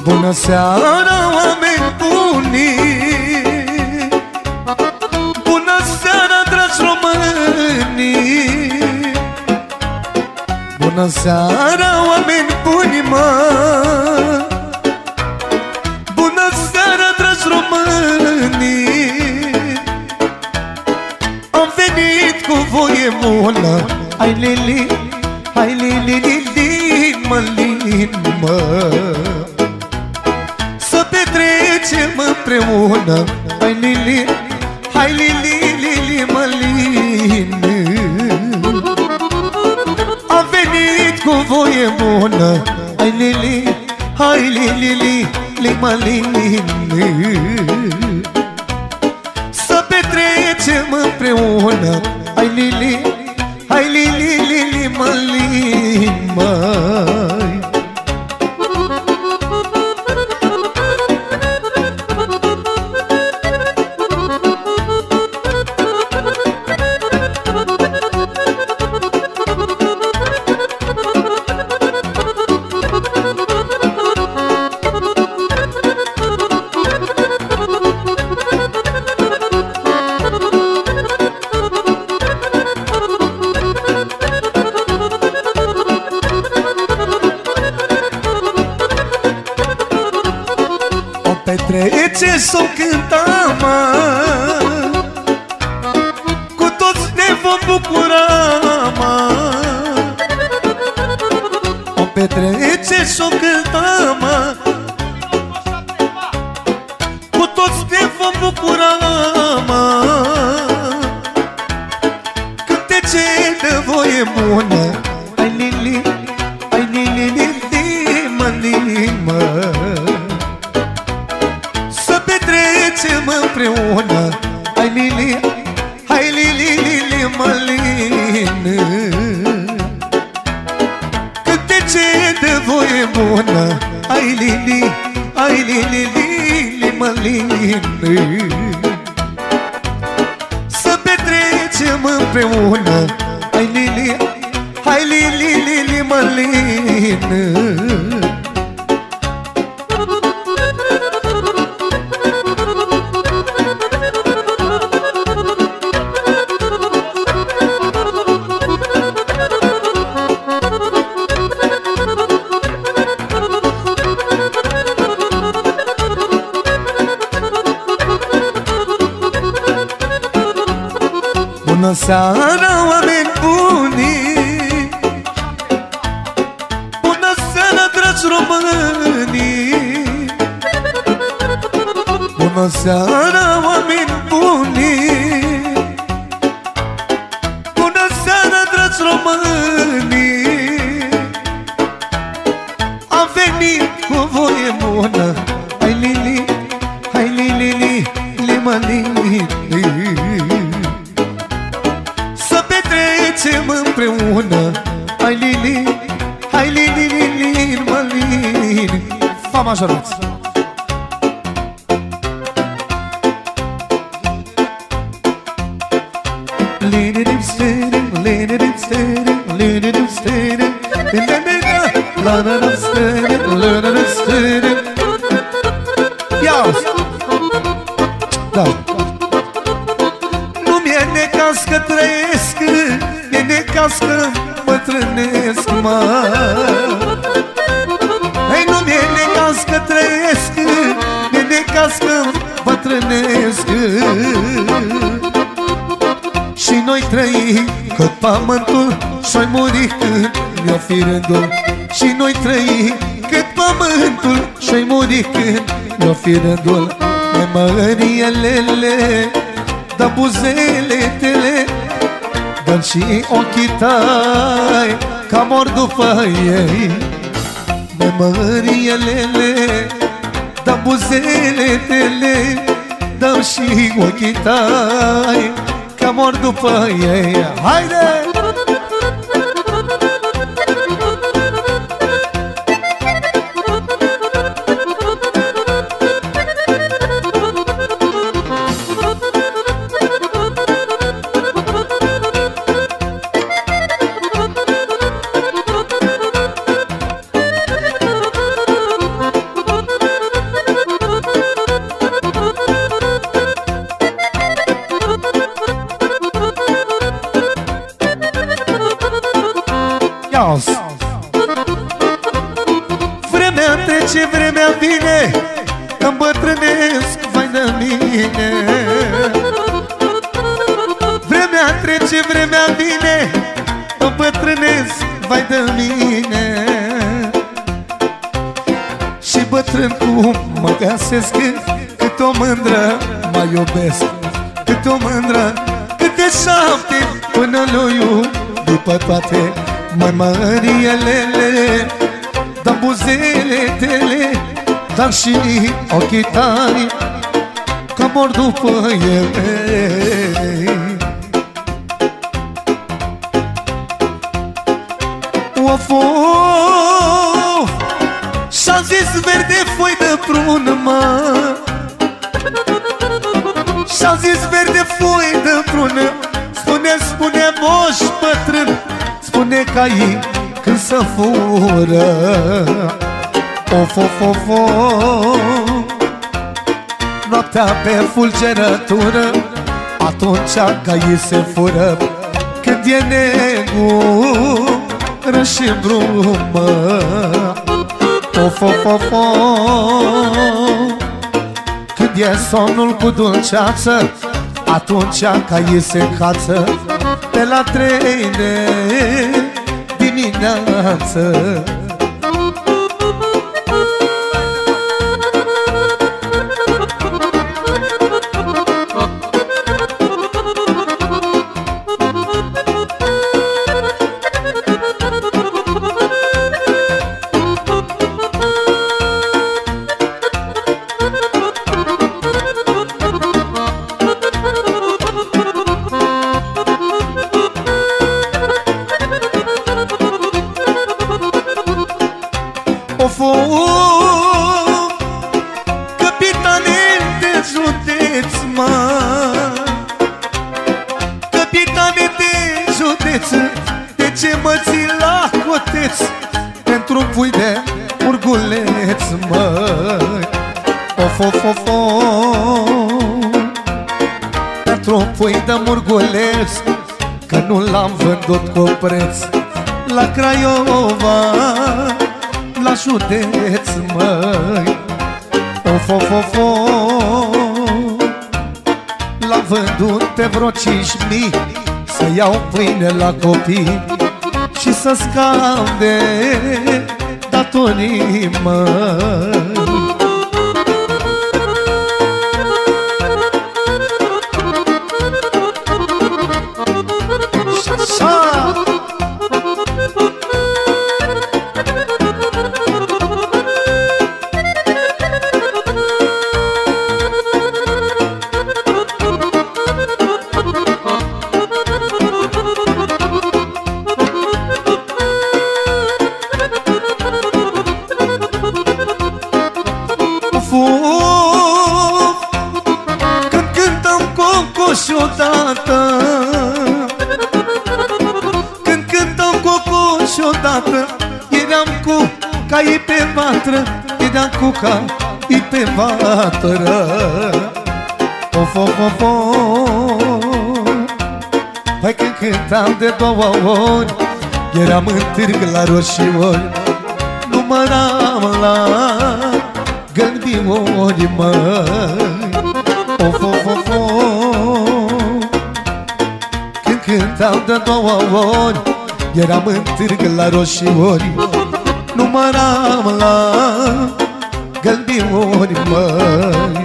Bună seara, oameni buni! Bună seara, dragi români! Bună seara, oameni buni, mă! Bună seara, dragi români! Am venit cu voie bună Hai, Lili, hai, Lili, Lili, mă, Lili Am venit cu voie bună. Hai, Lili, hai, Lili, Lili, mă, Lili Să petrecem împreună. Hai, Lili, hai, Lili, Lili, mă, Lili, O petrece s-o cânta, mă. Cu toți ne vom bucura, mă. O petrece s-o cânta, petrecem împreună. Hai Lili, hai Lili, Lili, mălin. Cântece de voie bună. Hai Lili, hai Lili, Lili, mălin. Să petrecem împreună. Hai Lili, hai Lili, Lili, mălin seara, oameni buni Bună seara, dragi români Bună seara, oameni buni Bună seara, dragi români Am venit cu voie bună Hai Lili, hai Lili, Lili, mă Lili împreună Hai Lili, hai Lili, Lili, mă Lili. Fa majorați. Lili, dim, stidi, Lili, dim, stidi, Lili, dim, stidi La la la la stidi, la la la stidi Ia uzi. Da. Nu mi-e necaz că trăiesc E necaz că bătrânesc, mă. Ei, nu mi-e necaz că trăiesc E necaz că bătrânesc. Și noi trăim cât pământul Și-oi muri când mi-o fi rândul. Și noi trăim cât pământul Și-oi muri când mi-o fi rândul. Mai mărielele da buzele tele Dă și ochii tăi Ca mor după ei Mă mărielele Da buzele tele Dă și ochii tăi Ca mor după ei Haide! Îmbătrânesc, vai de mine. Vremea trece, vremea vine Îmbătrânesc, vai de mine. Și bătrân cum mă găsesc Cât o mândră mai iubesc. Cât o mândră, câte șapte Până lui după toate Mai mărielele Dar buzele tele Dar și ochii tari Că mor după ele. Of, of Și-a zis verde foi de prun, mă. Și-a zis verde foi de prun Spune, spune moș bătrân. Spune ca ei când să fură Of, of, of, of Noaptea pe fulgerătură Atunci ca ei se fură. Când e negură și brumă Of, of, of, of Când e somnul cu dulceață Atunci ca ei se încață. Pe la trei de dimineață județ, de ce mă ții la coteț Pentru un pui de urguleț, măi. Of, of, of, of. Pentru un pui de murguleț Că nu l-am vândut cu preț. La Craiova la județ, măi. Of, of, of, of. L-am vândut pe vreo cinci mii Să iau pâine la copii Și să scap de datorii, măi Fuf Când cântăm cocoș odată Când cântăm cocoș odată Eram cu caii pe vatră Eram cu caii pe vatră. Of, of, of, of. Hai când cântam de două ori Eram în târg la roșiori Număram la gălbiori, măi. Of, of, of, of. Când cântam de două ori Eram în târg la roșiori. Număram la gălbiori, măi